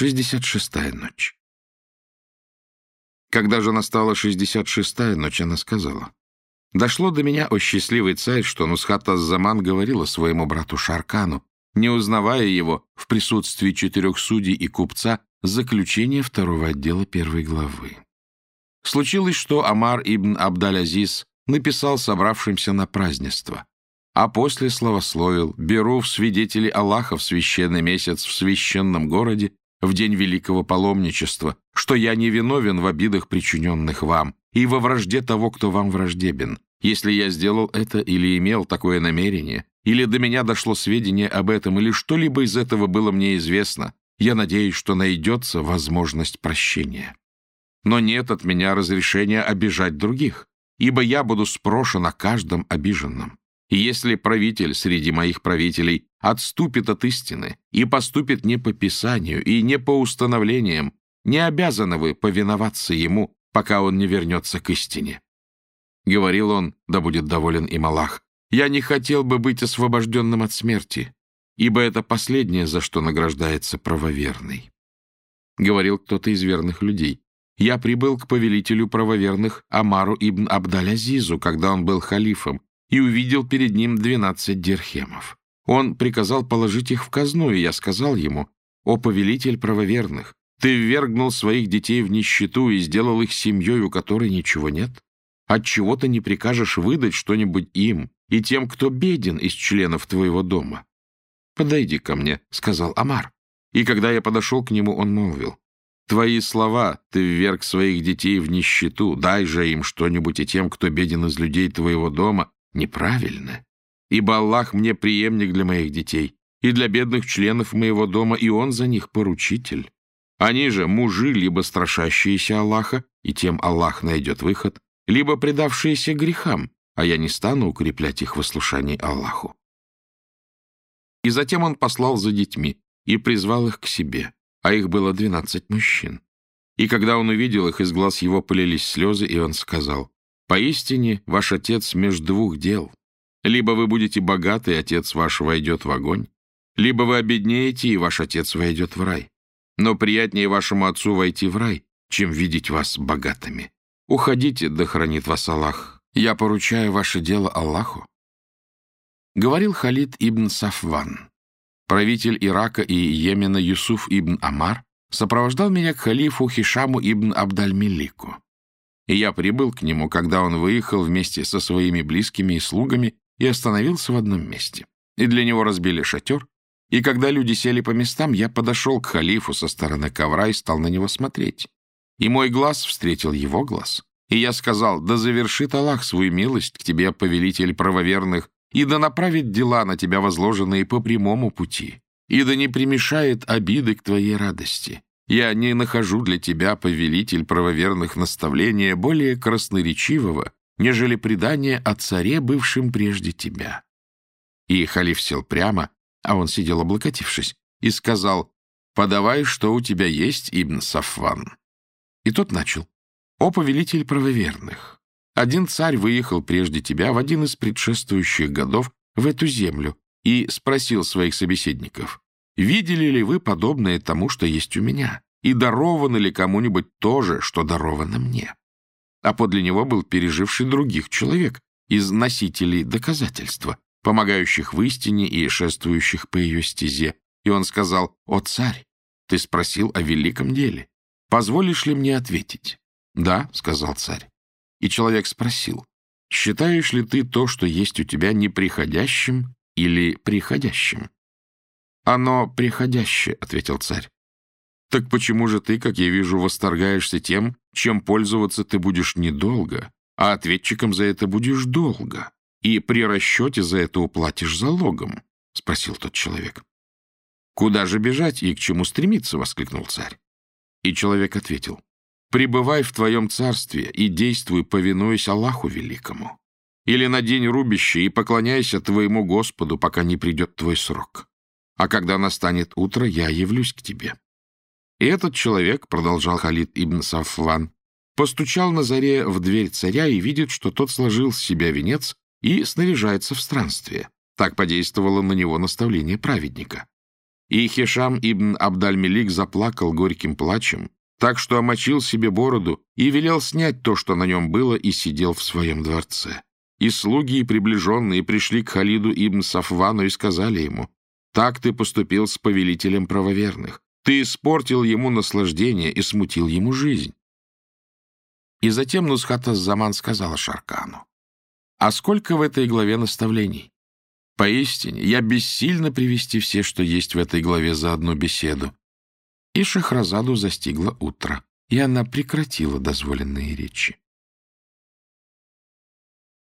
Шестьдесят шестая ночь. Когда же настала шестьдесят шестая ночь, она сказала, «Дошло до меня, о счастливый царь, что Нусхат Аззаман говорила своему брату Шаркану, не узнавая его в присутствии четырех судей и купца, заключение второго отдела первой главы. Случилось, что Амар ибн Абдаль-Азиз написал собравшимся на празднество, а после словословил «Беру в свидетели Аллаха в священный месяц в священном городе в день великого паломничества, что я не виновен в обидах, причиненных вам, и во вражде того, кто вам враждебен. Если я сделал это или имел такое намерение, или до меня дошло сведение об этом, или что-либо из этого было мне известно, я надеюсь, что найдется возможность прощения. Но нет от меня разрешения обижать других, ибо я буду спрошен о каждом обиженном. И если правитель среди моих правителей отступит от истины и поступит не по Писанию и не по установлениям, не обязаны вы повиноваться ему, пока он не вернется к истине. Говорил он, да будет доволен им Аллах, я не хотел бы быть освобожденным от смерти, ибо это последнее, за что награждается правоверный. Говорил кто-то из верных людей. Я прибыл к повелителю правоверных Амару ибн Абдаль-Азизу, когда он был халифом, и увидел перед ним двенадцать дирхемов. Он приказал положить их в казну, и я сказал ему, «О повелитель правоверных, ты ввергнул своих детей в нищету и сделал их семьей, у которой ничего нет? Отчего ты не прикажешь выдать что-нибудь им и тем, кто беден из членов твоего дома?» «Подойди ко мне», — сказал Амар. И когда я подошел к нему, он молвил, «Твои слова, ты вверг своих детей в нищету, дай же им что-нибудь и тем, кто беден из людей твоего дома, неправильно, ибо Аллах мне преемник для моих детей и для бедных членов моего дома, и Он за них поручитель. Они же мужи, либо страшащиеся Аллаха, и тем Аллах найдет выход, либо предавшиеся грехам, а я не стану укреплять их в послушании Аллаху. И затем он послал за детьми и призвал их к себе, а их было двенадцать мужчин. И когда он увидел их, из глаз его полились слезы, и он сказал, «Поистине ваш отец между двух дел. Либо вы будете богаты, и отец ваш войдет в огонь, либо вы обеднеете, и ваш отец войдет в рай. Но приятнее вашему отцу войти в рай, чем видеть вас богатыми. Уходите, да хранит вас Аллах. Я поручаю ваше дело Аллаху, Говорил Халид ибн Сафван. Правитель Ирака и Йемена Юсуф ибн Амар сопровождал меня к халифу Хишаму ибн Абдаль-Мелику. И я прибыл к нему, когда он выехал вместе со своими близкими и слугами и остановился в одном месте. И для него разбили шатер, и когда люди сели по местам, я подошел к халифу со стороны ковра и стал на него смотреть. И мой глаз встретил его глаз. И я сказал, да завершит Аллах свою милость к тебе, повелитель правоверных, и да направит дела на тебя возложенные по прямому пути, и да не примешает обиды к твоей радости. Я не нахожу для тебя, повелитель правоверных наставления, более красноречивого, нежели предание о царе, бывшем прежде тебя». И халиф сел прямо, а он сидел облокотившись, и сказал, «Подавай, что у тебя есть, Ибн Сафван». И тот начал, «О повелитель правоверных, один царь выехал прежде тебя в один из предшествующих годов в эту землю и спросил своих собеседников, «Видели ли вы подобное тому, что есть у меня? И даровано ли кому-нибудь то же, что даровано мне?» А подле него был переживший других человек из носителей доказательства, помогающих в истине и шествующих по ее стезе. И он сказал, «О, царь, ты спросил о великом деле. Позволишь ли мне ответить?» «Да», — сказал царь. И человек спросил, «Считаешь ли ты то, что есть у тебя, неприходящим или приходящим?» «Оно приходящее», — ответил царь. «Так почему же ты, как я вижу, восторгаешься тем, чем пользоваться ты будешь недолго, а ответчиком за это будешь долго, и при расчете за это уплатишь залогом?» — спросил тот человек. «Куда же бежать и к чему стремиться?» — воскликнул царь. И человек ответил, пребывай в твоем царстве и действуй, повинуясь Аллаху Великому. Или надень рубище и поклоняйся твоему Господу, пока не придет твой срок. А когда настанет утро, я явлюсь к тебе». И этот человек, продолжал Халид ибн Сафван, постучал на заре в дверь царя и видит, что тот сложил с себя венец и снаряжается в странствие. Так подействовало на него наставление праведника. И Хишам ибн Абдальмелик заплакал горьким плачем, так что омочил себе бороду и велел снять то, что на нем было, и сидел в своем дворце. И слуги и приближенные пришли к Халиду ибн Сафвану и сказали ему, «Так ты поступил с повелителем правоверных. Ты испортил ему наслаждение и смутил ему жизнь». И затем Нусхата Заман сказала Шаркану, «А сколько в этой главе наставлений? Поистине, я бессильно привести все, что есть в этой главе за одну беседу». И Шахразаду застигло утро, и она прекратила дозволенные речи.